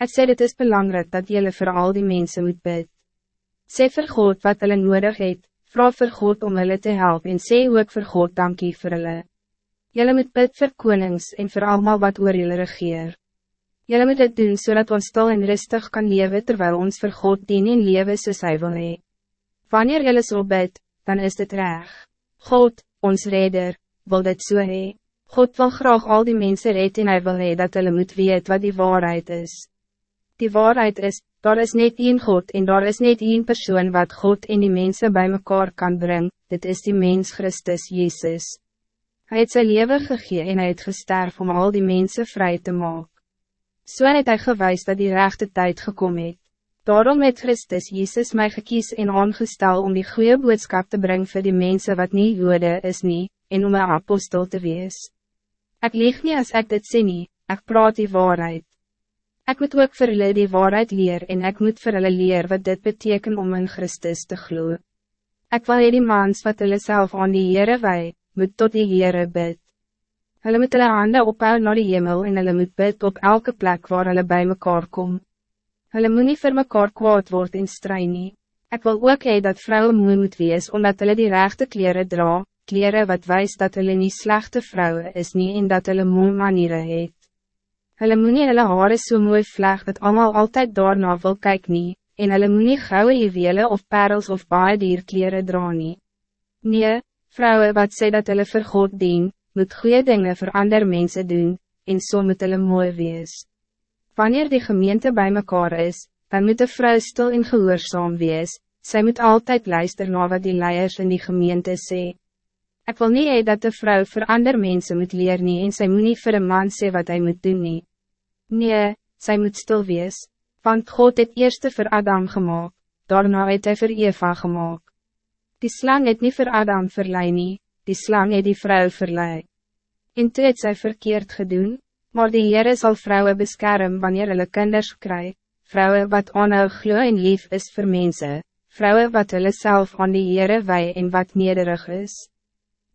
Ik sê dit is belangrijk dat jullie voor al die mensen moet bid. Sê vir God wat hulle nodig het, vraag vir God om hulle te helpen en sê ook vir God dankie vir hulle. Julle moet bid vir konings en vir allemaal wat oor julle regeer. Julle moet dit doen zodat ons stil en rustig kan leven terwijl ons vir God dien en leven soos hy wil hee. Wanneer julle so bid, dan is dit reg. God, ons redder, wil dit so hee. God wil graag al die mensen red en hy wil hee dat hulle moet weet wat die waarheid is. Die waarheid is, daar is net één God en daar is net één persoon wat God en die mensen bij mekaar kan brengen. dit is die mens Christus Jezus. Hij het zijn leven gegee en hy het gesterf om al die mensen vrij te maken. So het hy gewys dat die rechte tijd gekomen het. Daarom het Christus Jezus mij gekies en aangestel om die goede boodschap te brengen voor die mensen wat niet jode is nie, en om een apostel te wees. Ik lieg niet als ik dit sê nie, ek praat die waarheid. Ik moet ook vir hulle die waarheid leer en ik moet vir hulle leer wat dit betekent om in Christus te gloeien. Ik wil hier die mans wat hulle self aan die Heere wij, moet tot die Heere bid. Hulle moet hulle hande ophou naar die hemel en hulle moet bid op elke plek waar hulle bij mekaar kom. Hulle moet nie vir mekaar kwaad word en strui nie. Ek wil ook hee dat vrouwen moe moet wees omdat hulle die rechte kleren dra, kleren wat wijst dat hulle nie slechte vrouwen is nie en dat hulle moe maniere het. Hulle moet nie hulle haare so mooi vleg dat allemaal altijd daarna wil kyk nie, en hulle moet nie gouden juwele of parels of baie dierkleren dra nie. Nee, vrouwen wat sê dat hulle vir God dien, moet goede dingen voor andere mensen doen, en so moet hulle mooi wees. Wanneer die gemeente bij mekaar is, dan moet de vrouw stil en gehoorzaam wees, zij moet altijd luisteren naar wat die leiers in die gemeente sê. Ik wil niet dat de vrouw voor andere mensen moet leren nie en sy moet nie vir een man sê wat hij moet doen nie. Nee, zij moet stil wees, want God het eerste voor Adam gemaakt, daarna het hy vir Eva gemaakt. Die slang het niet voor Adam verlei nie, die slang het die vrouw verlei. En toe het sy verkeerd gedoen, maar die Heere sal vrouwen beskerm wanneer hulle kinders kry, vrouwen wat aanhou glo en lief is voor mensen, vrouwen wat hulle self aan die Heere wij en wat nederig is.